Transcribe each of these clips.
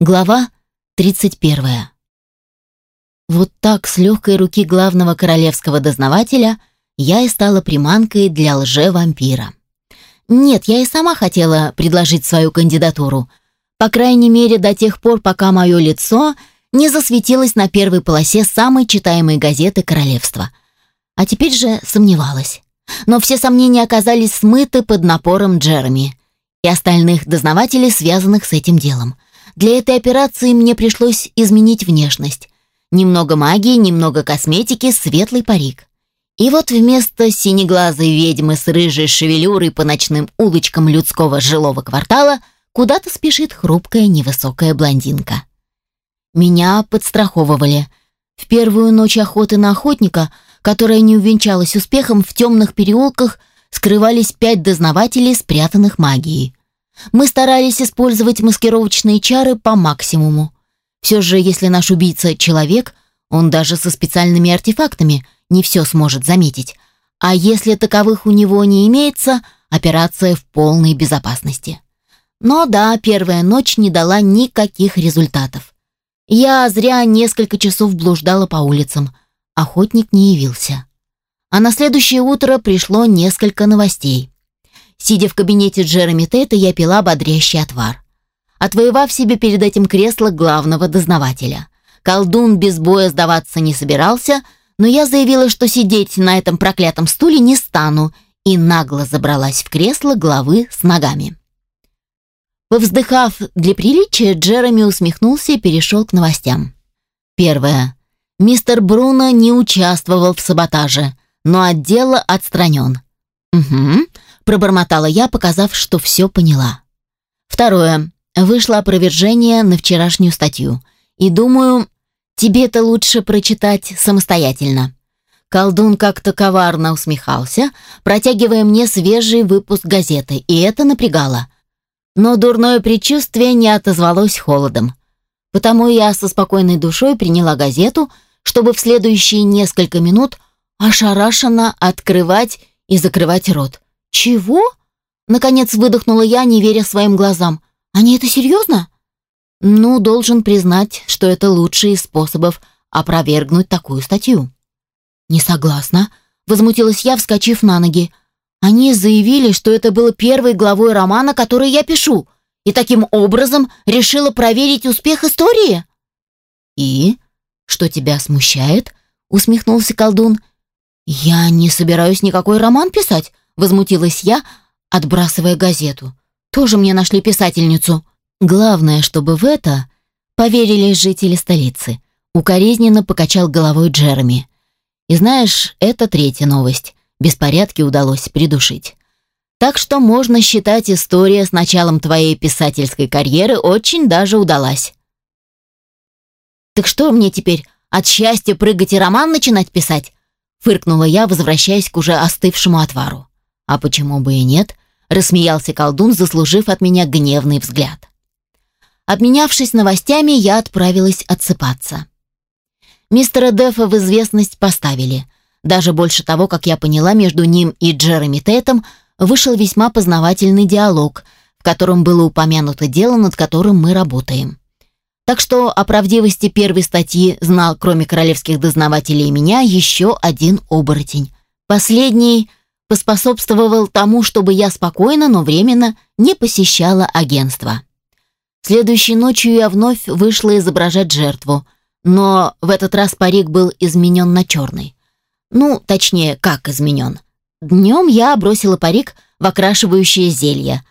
Глава 31. Вот так с легкой руки главного королевского дознавателя я и стала приманкой для лже-вампира. Нет, я и сама хотела предложить свою кандидатуру, по крайней мере до тех пор, пока мое лицо не засветилось на первой полосе самой читаемой газеты королевства. А теперь же сомневалась. Но все сомнения оказались смыты под напором Джереми и остальных дознавателей, связанных с этим делом – для этой операции мне пришлось изменить внешность. Немного магии, немного косметики, светлый парик. И вот вместо синеглазой ведьмы с рыжей шевелюрой по ночным улочкам людского жилого квартала куда-то спешит хрупкая невысокая блондинка. Меня подстраховывали. В первую ночь охоты на охотника, которая не увенчалась успехом, в темных переулках скрывались пять дознавателей, спрятанных магией. Мы старались использовать маскировочные чары по максимуму. Все же, если наш убийца — человек, он даже со специальными артефактами не все сможет заметить. А если таковых у него не имеется, операция в полной безопасности. Но да, первая ночь не дала никаких результатов. Я зря несколько часов блуждала по улицам. Охотник не явился. А на следующее утро пришло несколько новостей. Сидя в кабинете Джереми Тейта, я пила бодрящий отвар. Отвоевав себе перед этим кресло главного дознавателя. Колдун без боя сдаваться не собирался, но я заявила, что сидеть на этом проклятом стуле не стану, и нагло забралась в кресло главы с ногами. Повздыхав для приличия, Джереми усмехнулся и перешел к новостям. Первое. Мистер Бруно не участвовал в саботаже, но от дела отстранен. Угу пробормотала я, показав, что все поняла. Второе. Вышло опровержение на вчерашнюю статью. И думаю, тебе это лучше прочитать самостоятельно. Колдун как-то коварно усмехался, протягивая мне свежий выпуск газеты, и это напрягало. Но дурное предчувствие не отозвалось холодом. Потому я со спокойной душой приняла газету, чтобы в следующие несколько минут ошарашенно открывать и закрывать рот. «Чего?» Наконец выдохнула я, не веря своим глазам. «Они это серьезно?» «Ну, должен признать, что это лучший из способов опровергнуть такую статью». «Не согласна», — возмутилась я, вскочив на ноги. «Они заявили, что это было первой главой романа, который я пишу, и таким образом решила проверить успех истории». «И? Что тебя смущает?» — усмехнулся колдун. «Я не собираюсь никакой роман писать», возмутилась я, отбрасывая газету. Тоже мне нашли писательницу. Главное, чтобы в это поверили жители столицы. Укоризненно покачал головой Джереми. И знаешь, это третья новость. Беспорядки удалось придушить. Так что можно считать, история с началом твоей писательской карьеры очень даже удалась. Так что мне теперь, от счастья прыгать и роман начинать писать? Фыркнула я, возвращаясь к уже остывшему отвару. А почему бы и нет? Рассмеялся колдун, заслужив от меня гневный взгляд. Обменявшись новостями, я отправилась отсыпаться. Мистера Дефа в известность поставили. Даже больше того, как я поняла, между ним и Джереми Тетом вышел весьма познавательный диалог, в котором было упомянуто дело, над которым мы работаем. Так что о правдивости первой статьи знал, кроме королевских дознавателей и меня, еще один оборотень. Последний поспособствовал тому, чтобы я спокойно, но временно не посещала агентство. Следующей ночью я вновь вышла изображать жертву, но в этот раз парик был изменен на черный. Ну, точнее, как изменен. Днем я бросила парик в окрашивающее зелье,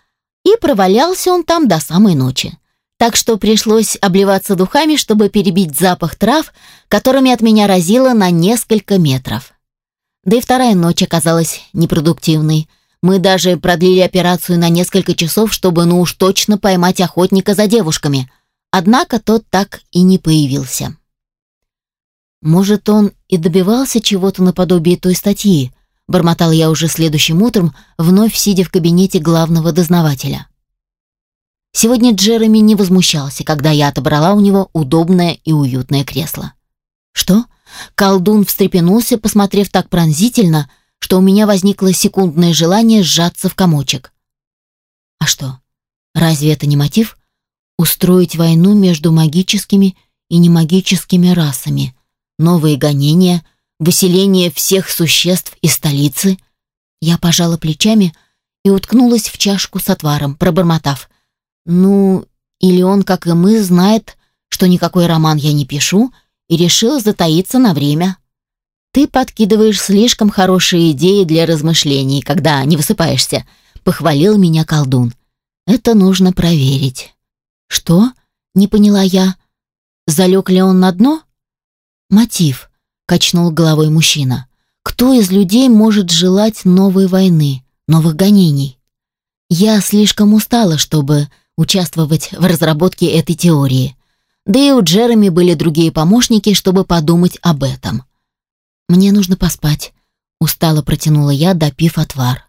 и провалялся он там до самой ночи. Так что пришлось обливаться духами, чтобы перебить запах трав, которыми от меня разило на несколько метров. Да и вторая ночь оказалась непродуктивной. Мы даже продлили операцию на несколько часов, чтобы ну уж точно поймать охотника за девушками. Однако тот так и не появился. Может, он и добивался чего-то наподобие той статьи, бормотал я уже следующим утром, вновь сидя в кабинете главного дознавателя. Сегодня Джереми не возмущался, когда я отобрала у него удобное и уютное кресло. «Что?» Колдун встрепенулся, посмотрев так пронзительно, что у меня возникло секундное желание сжаться в комочек. А что? Разве это не мотив? устроить войну между магическими и немагическими расами, новые гонения, выселение всех существ из столицы. Я пожала плечами и уткнулась в чашку с отваром, пробормотав. Ну, или он, как и мы, знает, что никакой роман я не пишу, и решил затаиться на время. Ты подкидываешь слишком хорошие идеи для размышлений, когда не высыпаешься, похвалил меня колдун. Это нужно проверить. Что? Не поняла я. Залег ли он на дно? Мотив, качнул головой мужчина. Кто из людей может желать новой войны, новых гонений? Я слишком устала, чтобы участвовать в разработке этой теории. Да и у Джереми были другие помощники, чтобы подумать об этом. Мне нужно поспать, устало протянула я, допив отвар.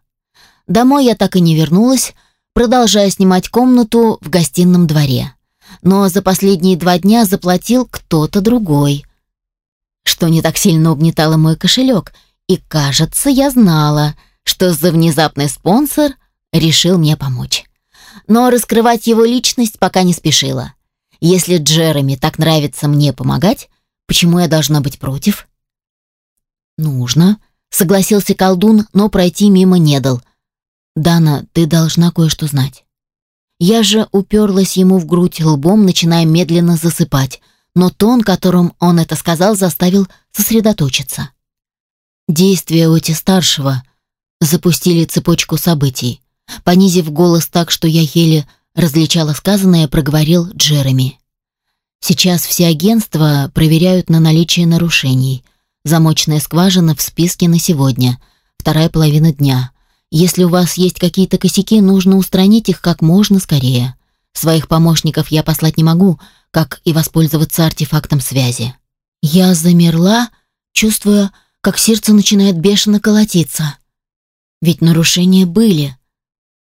Домой я так и не вернулась, продолжая снимать комнату в гостином дворе. Но за последние два дня заплатил кто-то другой, что не так сильно угнетало мой кошелек, и, кажется, я знала, что за внезапный спонсор решил мне помочь. Но раскрывать его личность пока не спешила. Если Джереми так нравится мне помогать, почему я должна быть против? Нужно, согласился колдун, но пройти мимо не дал. Дана, ты должна кое-что знать. Я же уперлась ему в грудь лбом, начиная медленно засыпать, но тон, которым он это сказал, заставил сосредоточиться. Действия Оти-старшего запустили цепочку событий. Понизив голос так, что я еле различала сказанное, проговорил Джереми. Сейчас все агентства проверяют на наличие нарушений. Замочная скважина в списке на сегодня, вторая половина дня. Если у вас есть какие-то косяки, нужно устранить их как можно скорее. Своих помощников я послать не могу, как и воспользоваться артефактом связи. Я замерла, чувствуя, как сердце начинает бешено колотиться. Ведь нарушения были.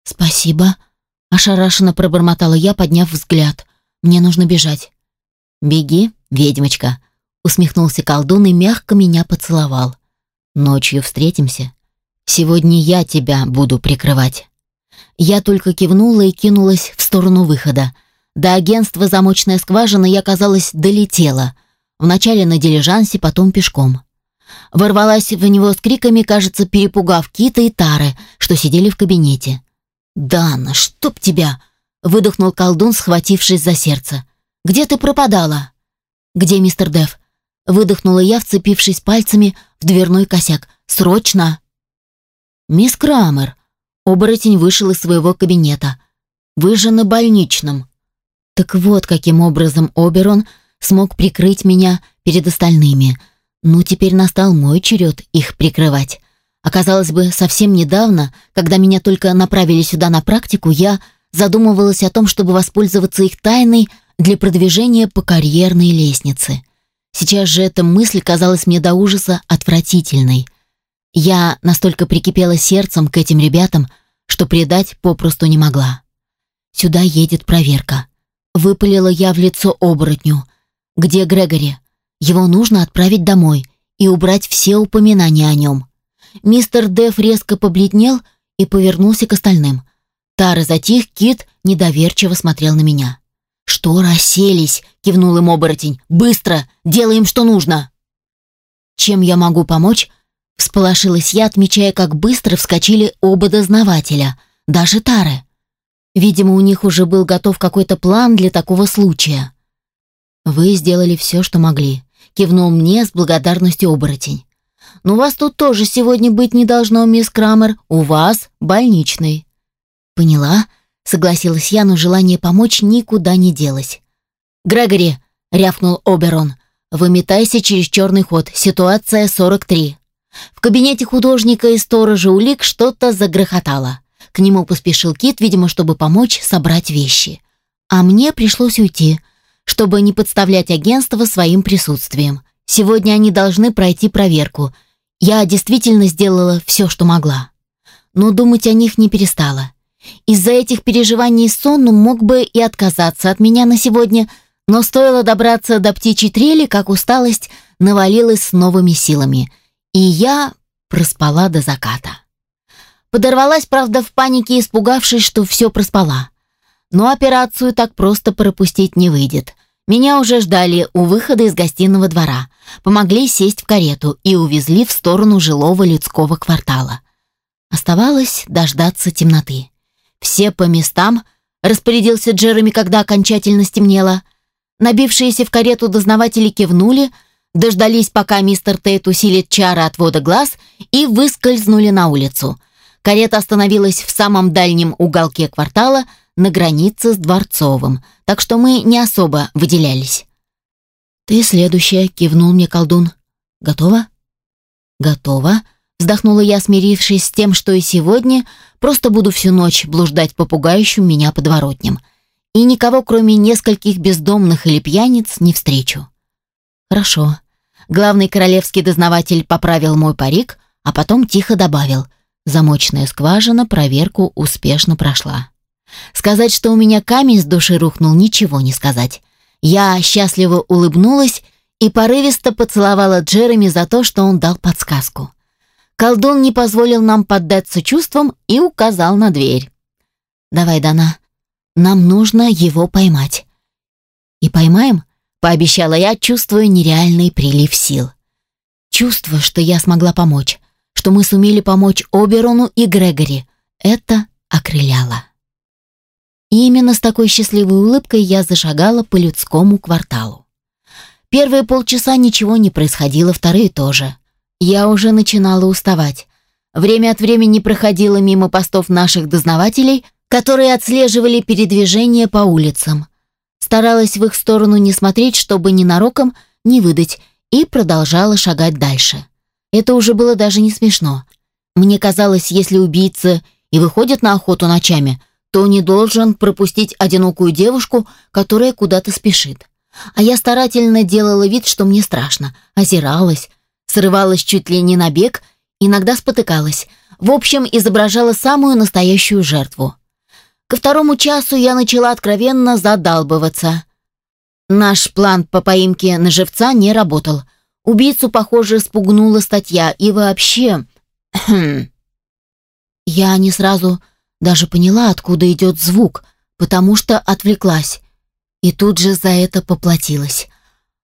«Спасибо», — ошарашенно пробормотала я, подняв взгляд. «Мне нужно бежать». «Беги, ведьмочка», — усмехнулся колдун и мягко меня поцеловал. «Ночью встретимся. Сегодня я тебя буду прикрывать». Я только кивнула и кинулась в сторону выхода. До агентства «Замочная скважина» я, казалось, долетела. Вначале на дилижансе, потом пешком. Ворвалась в него с криками, кажется, перепугав Кита и Тары, что сидели в кабинете. «Дана, чтоб тебя!» — выдохнул колдун, схватившись за сердце. «Где ты пропадала?» «Где мистер Дев?» — выдохнула я, вцепившись пальцами в дверной косяк. «Срочно!» «Мисс Крамер!» Оборотень вышел из своего кабинета. «Вы же на больничном!» Так вот, каким образом Оберон смог прикрыть меня перед остальными. Ну, теперь настал мой черед их прикрывать. Оказалось бы, совсем недавно, когда меня только направили сюда на практику, я задумывалась о том, чтобы воспользоваться их тайной для продвижения по карьерной лестнице. Сейчас же эта мысль казалась мне до ужаса отвратительной. Я настолько прикипела сердцем к этим ребятам, что предать попросту не могла. Сюда едет проверка. Выпалила я в лицо оборотню. Где Грегори? Его нужно отправить домой и убрать все упоминания о нем. Мистер Деф резко побледнел и повернулся к остальным. Тара затих, Кит недоверчиво смотрел на меня. «Что расселись?» — кивнул им оборотень. «Быстро! Делаем, что нужно!» «Чем я могу помочь?» — всполошилась я, отмечая, как быстро вскочили оба дознавателя, даже Тары. Видимо, у них уже был готов какой-то план для такого случая. «Вы сделали все, что могли», — кивнул мне с благодарностью оборотень. Но вас тут тоже сегодня быть не должно, мисс Крамер. У вас больничный». «Поняла», — согласилась я, но желание помочь никуда не делось. «Грегори», — рявкнул Оберон, — «выметайся через черный ход. Ситуация 43». В кабинете художника и сторожа улик что-то загрохотало. К нему поспешил Кит, видимо, чтобы помочь собрать вещи. А мне пришлось уйти, чтобы не подставлять агентство своим присутствием. Сегодня они должны пройти проверку. Я действительно сделала все, что могла. Но думать о них не перестала. Из-за этих переживаний сонну мог бы и отказаться от меня на сегодня, но стоило добраться до птичьей трели, как усталость навалилась с новыми силами, и я проспала до заката. Подорвалась, правда, в панике, испугавшись, что все проспала. но операцию так просто пропустить не выйдет. Меня уже ждали у выхода из гостиного двора, помогли сесть в карету и увезли в сторону жилого людского квартала. Оставалось дождаться темноты. Все по местам, распорядился Джереми, когда окончательно стемнело. Набившиеся в карету дознаватели кивнули, дождались, пока мистер Тейт усилит чары отвода глаз и выскользнули на улицу. Карета остановилась в самом дальнем уголке квартала, на границе с Дворцовым, так что мы не особо выделялись. «Ты следующая», — кивнул мне колдун. «Готова?» «Готова», — вздохнула я, смирившись с тем, что и сегодня просто буду всю ночь блуждать по пугающим меня подворотням. И никого, кроме нескольких бездомных или пьяниц, не встречу. «Хорошо». Главный королевский дознаватель поправил мой парик, а потом тихо добавил. Замочная скважина проверку успешно прошла. Сказать, что у меня камень с души рухнул, ничего не сказать. Я счастливо улыбнулась и порывисто поцеловала Джереми за то, что он дал подсказку. Колдун не позволил нам поддаться чувствам и указал на дверь. «Давай, Дана, нам нужно его поймать». «И поймаем?» — пообещала я, чувствуя нереальный прилив сил. Чувство, что я смогла помочь, что мы сумели помочь Оберону и Грегори. Это окрыляло. И именно с такой счастливой улыбкой я зашагала по людскому кварталу. Первые полчаса ничего не происходило, вторые тоже. Я уже начинала уставать. Время от времени проходила мимо постов наших дознавателей, которые отслеживали передвижение по улицам. Старалась в их сторону не смотреть, чтобы ненароком не выдать, и продолжала шагать дальше. Это уже было даже не смешно. Мне казалось, если убийца и выходит на охоту ночами, то не должен пропустить одинокую девушку, которая куда-то спешит. А я старательно делала вид, что мне страшно, озиралась, срывалась чуть ли не на бег, иногда спотыкалась. В общем, изображала самую настоящую жертву. Ко второму часу я начала откровенно задалбываться. Наш план по поимке на живца не работал. Убийцу, похоже, спугнула статья, и вообще... я не сразу даже поняла, откуда идет звук, потому что отвлеклась. И тут же за это поплатилась.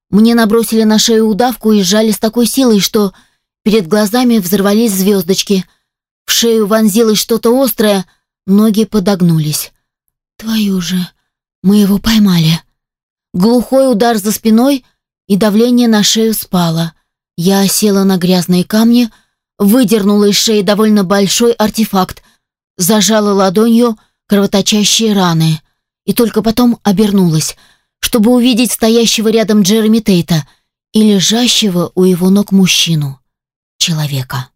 Мне набросили на шею удавку и сжали с такой силой, что перед глазами взорвались звездочки. В шею вонзилось что-то острое, ноги подогнулись. «Твою же, мы его поймали!» Глухой удар за спиной, и давление на шею спало. Я села на грязные камни, выдернула из шеи довольно большой артефакт, зажала ладонью кровоточащие раны и только потом обернулась, чтобы увидеть стоящего рядом Джереми Тейта и лежащего у его ног мужчину, человека.